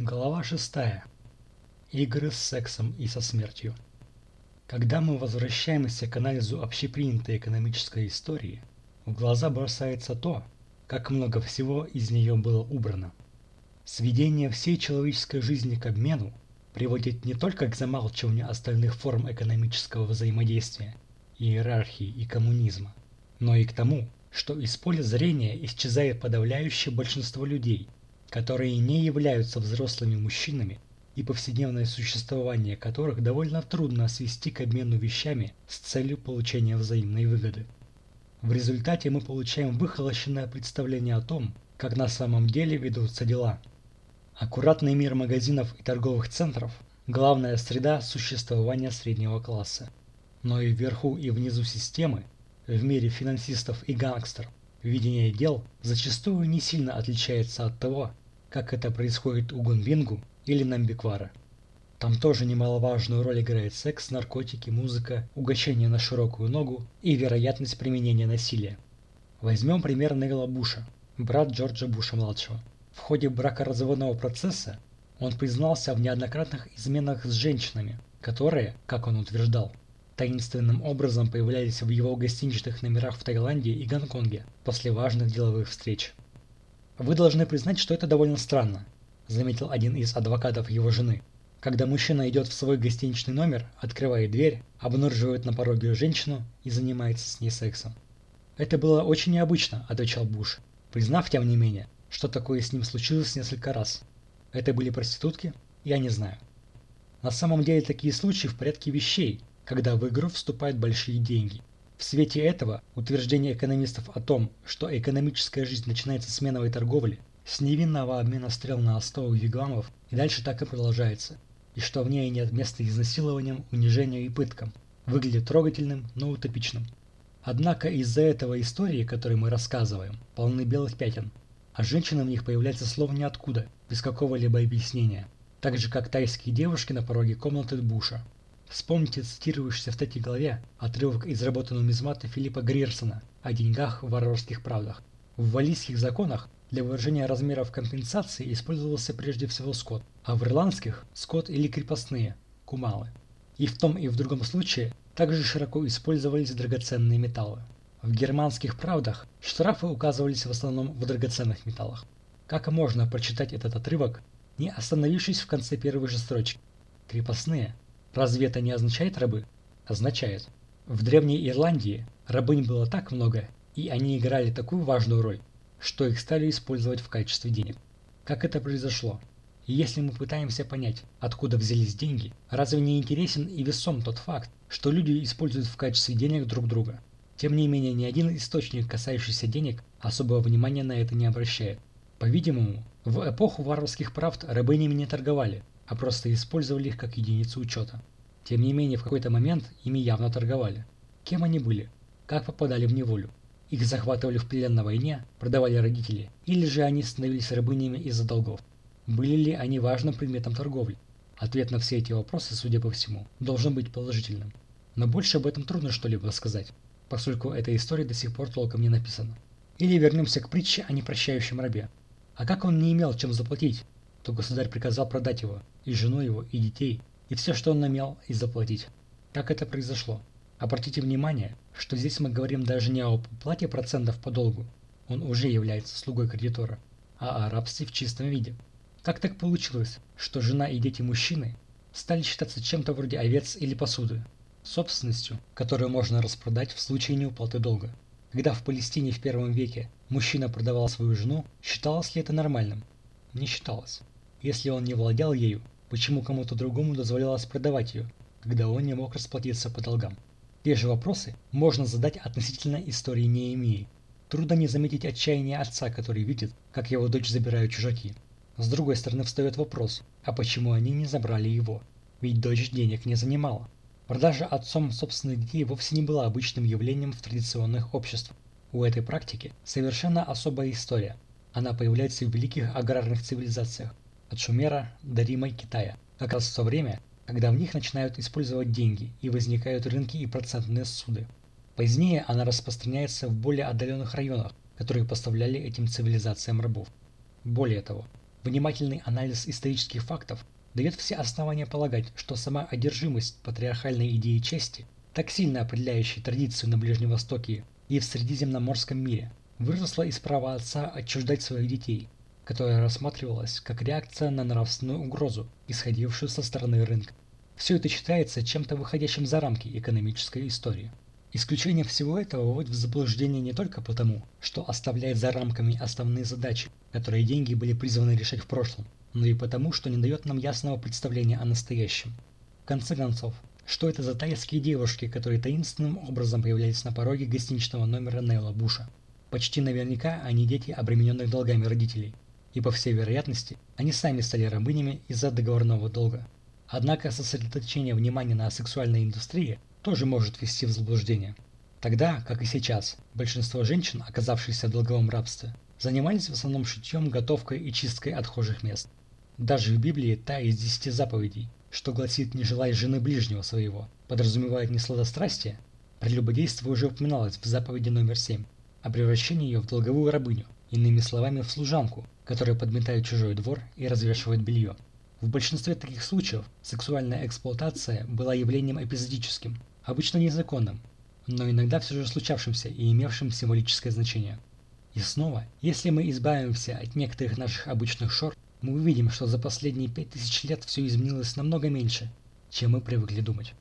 Глава 6. Игры с сексом и со смертью. Когда мы возвращаемся к анализу общепринятой экономической истории, в глаза бросается то, как много всего из нее было убрано. Сведение всей человеческой жизни к обмену приводит не только к замалчиванию остальных форм экономического взаимодействия, иерархии и коммунизма, но и к тому, что из поля зрения исчезает подавляющее большинство людей – которые не являются взрослыми мужчинами и повседневное существование которых довольно трудно свести к обмену вещами с целью получения взаимной выгоды. В результате мы получаем выхолощенное представление о том, как на самом деле ведутся дела. Аккуратный мир магазинов и торговых центров – главная среда существования среднего класса. Но и вверху и внизу системы, в мире финансистов и гангстеров, видение дел зачастую не сильно отличается от того, как это происходит у Гунвингу или Намбиквара. Там тоже немаловажную роль играет секс, наркотики, музыка, угощение на широкую ногу и вероятность применения насилия. Возьмем пример Невилла Буша, брат Джорджа Буша-младшего. В ходе бракоразводного процесса он признался в неоднократных изменах с женщинами, которые, как он утверждал, таинственным образом появлялись в его гостиничных номерах в Таиланде и Гонконге после важных деловых встреч. «Вы должны признать, что это довольно странно», – заметил один из адвокатов его жены. Когда мужчина идет в свой гостиничный номер, открывает дверь, обнаруживает на пороге женщину и занимается с ней сексом. «Это было очень необычно», – отвечал Буш, признав, тем не менее, что такое с ним случилось несколько раз. Это были проститутки? Я не знаю. На самом деле такие случаи в порядке вещей, когда в игру вступают большие деньги. В свете этого утверждение экономистов о том, что экономическая жизнь начинается с меновой торговли, с невинного обмена стрел на остовы вигвамов и дальше так и продолжается, и что в ней нет места изнасилованиям, унижению и пыткам, выглядит трогательным, но утопичным. Однако из-за этого истории, которые мы рассказываем, полны белых пятен, а женщины в них появляются словно ниоткуда, без какого-либо объяснения, так же как тайские девушки на пороге комнаты Буша. Вспомните цитирующийся в третьей главе отрывок из работы нумизмата Филиппа Грирсона о деньгах в варварских правдах. В валийских законах для выражения размеров компенсации использовался прежде всего скот, а в ирландских – скот или крепостные – кумалы. И в том и в другом случае также широко использовались драгоценные металлы. В германских правдах штрафы указывались в основном в драгоценных металлах. Как можно прочитать этот отрывок, не остановившись в конце первой же строчки? Крепостные Разве это не означает рабы? Означает. В Древней Ирландии рабынь было так много, и они играли такую важную роль, что их стали использовать в качестве денег. Как это произошло? И если мы пытаемся понять, откуда взялись деньги, разве не интересен и весом тот факт, что люди используют в качестве денег друг друга? Тем не менее, ни один источник, касающийся денег, особого внимания на это не обращает. По-видимому, в эпоху варварских правд рабынями не торговали, а просто использовали их как единицу учета. Тем не менее, в какой-то момент ими явно торговали. Кем они были? Как попадали в неволю? Их захватывали в плен на войне, продавали родители, или же они становились рабынями из-за долгов? Были ли они важным предметом торговли? Ответ на все эти вопросы, судя по всему, должен быть положительным. Но больше об этом трудно что-либо сказать, поскольку эта история до сих пор толком не написана. Или вернемся к притче о непрощающем рабе. А как он не имел чем заплатить, то государь приказал продать его, и жену его, и детей, и все, что он намел, и заплатить. Как это произошло? Обратите внимание, что здесь мы говорим даже не о плате процентов по долгу, он уже является слугой кредитора, а о рабстве в чистом виде. Как так получилось, что жена и дети мужчины стали считаться чем-то вроде овец или посуды, собственностью, которую можно распродать в случае неуплаты долга? Когда в Палестине в первом веке мужчина продавал свою жену, считалось ли это нормальным? Не считалось. Если он не владел ею, почему кому-то другому дозволялось продавать ее, когда он не мог расплатиться по долгам? Те же вопросы можно задать относительно истории Неемии. Трудно не заметить отчаяние отца, который видит, как его дочь забирают чужаки. С другой стороны встает вопрос, а почему они не забрали его? Ведь дочь денег не занимала. Продажа отцом собственных детей вовсе не была обычным явлением в традиционных обществах. У этой практики совершенно особая история. Она появляется в великих аграрных цивилизациях, от Шумера до Рима и Китая, как раз в то время, когда в них начинают использовать деньги и возникают рынки и процентные суды. Позднее она распространяется в более отдаленных районах, которые поставляли этим цивилизациям рабов. Более того, Внимательный анализ исторических фактов дает все основания полагать, что сама одержимость патриархальной идеи чести, так сильно определяющей традицию на Ближнем Востоке и в Средиземноморском мире, выросла из права отца отчуждать своих детей, которая рассматривалась как реакция на нравственную угрозу, исходившую со стороны рынка. Все это считается чем-то выходящим за рамки экономической истории. Исключение всего этого вводит в заблуждение не только потому, что оставляет за рамками основные задачи, которые деньги были призваны решать в прошлом, но и потому, что не дает нам ясного представления о настоящем. В конце концов, что это за тайские девушки, которые таинственным образом появлялись на пороге гостиничного номера Нейла Буша? Почти наверняка они дети обремененных долгами родителей, и по всей вероятности они сами стали рабынями из-за договорного долга. Однако сосредоточение внимания на сексуальной индустрии тоже может ввести в заблуждение. Тогда, как и сейчас, большинство женщин, оказавшихся в долговом рабстве, занимались в основном шитьем, готовкой и чисткой отхожих мест. Даже в Библии та из десяти заповедей, что гласит «не желай жены ближнего своего», подразумевает не сладострастие, прелюбодейство уже упоминалось в заповеди номер 7, о превращении ее в долговую рабыню, иными словами в служанку, которая подметает чужой двор и развешивает белье. В большинстве таких случаев сексуальная эксплуатация была явлением эпизодическим, обычно незаконным, но иногда все же случавшимся и имевшим символическое значение. И снова, если мы избавимся от некоторых наших обычных шор, мы увидим, что за последние пять тысяч лет все изменилось намного меньше, чем мы привыкли думать.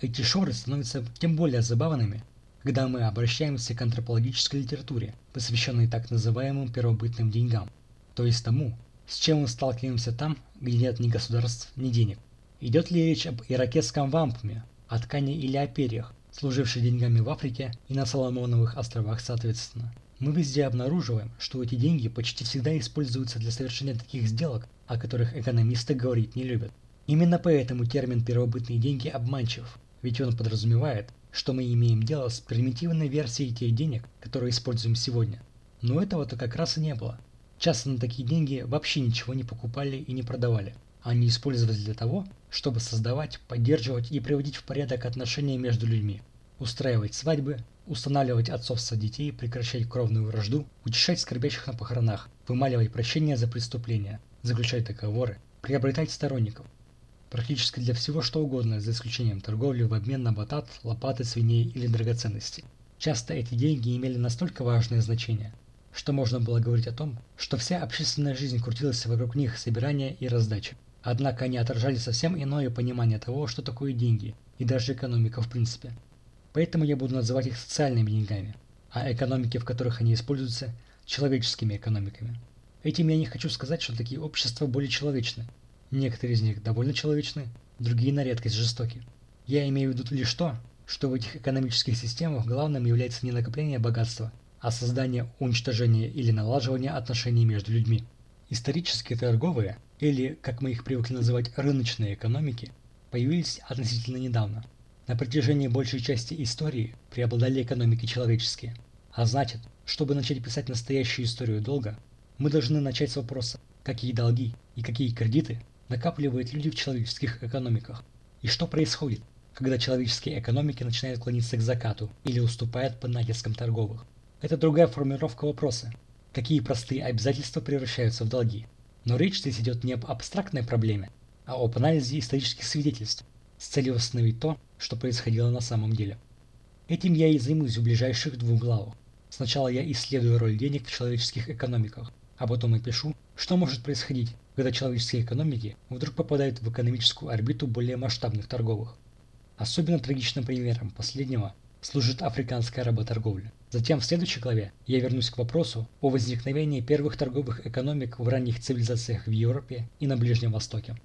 Эти шоры становятся тем более забавными, когда мы обращаемся к антропологической литературе, посвященной так называемым первобытным деньгам, то есть тому, с чем мы сталкиваемся там, где нет ни государств, ни денег. Идет ли речь об иракетском вампме, о ткани или о перьях, служивших деньгами в Африке и на Соломоновых островах соответственно. Мы везде обнаруживаем, что эти деньги почти всегда используются для совершения таких сделок, о которых экономисты говорить не любят. Именно поэтому термин «первобытные деньги» обманчив, ведь он подразумевает, что мы имеем дело с примитивной версией тех денег, которые используем сегодня. Но этого-то как раз и не было. Часто на такие деньги вообще ничего не покупали и не продавали. Они использовались для того, чтобы создавать, поддерживать и приводить в порядок отношения между людьми, устраивать свадьбы, устанавливать отцовство детей, прекращать кровную вражду, утешать скорбящих на похоронах, вымаливать прощения за преступления, заключать договоры, приобретать сторонников. Практически для всего что угодно, за исключением торговли в обмен на батат, лопаты, свиней или драгоценности. Часто эти деньги имели настолько важное значение, что можно было говорить о том, что вся общественная жизнь крутилась вокруг них собирания и раздачи. Однако они отражали совсем иное понимание того, что такое деньги, и даже экономика в принципе. Поэтому я буду называть их социальными деньгами, а экономики, в которых они используются, человеческими экономиками. Этим я не хочу сказать, что такие общества более человечны. Некоторые из них довольно человечны, другие на редкость жестоки. Я имею в виду лишь то, что в этих экономических системах главным является не накопление богатства, а создание, уничтожение или налаживание отношений между людьми. Исторические торговые, или, как мы их привыкли называть, рыночные экономики, появились относительно недавно. На протяжении большей части истории преобладали экономики человеческие. А значит, чтобы начать писать настоящую историю долга, мы должны начать с вопроса, какие долги и какие кредиты накапливают люди в человеческих экономиках, и что происходит, когда человеческие экономики начинают клониться к закату или уступают под натиском торговых. Это другая формулировка вопроса. Какие простые обязательства превращаются в долги? Но речь здесь идет не об абстрактной проблеме, а об анализе исторических свидетельств с целью восстановить то, что происходило на самом деле. Этим я и займусь в ближайших двух главах. Сначала я исследую роль денег в человеческих экономиках, а потом опишу, что может происходить, когда человеческие экономики вдруг попадают в экономическую орбиту более масштабных торговых. Особенно трагичным примером последнего служит африканская работорговля. Затем в следующей главе я вернусь к вопросу о возникновении первых торговых экономик в ранних цивилизациях в Европе и на Ближнем Востоке.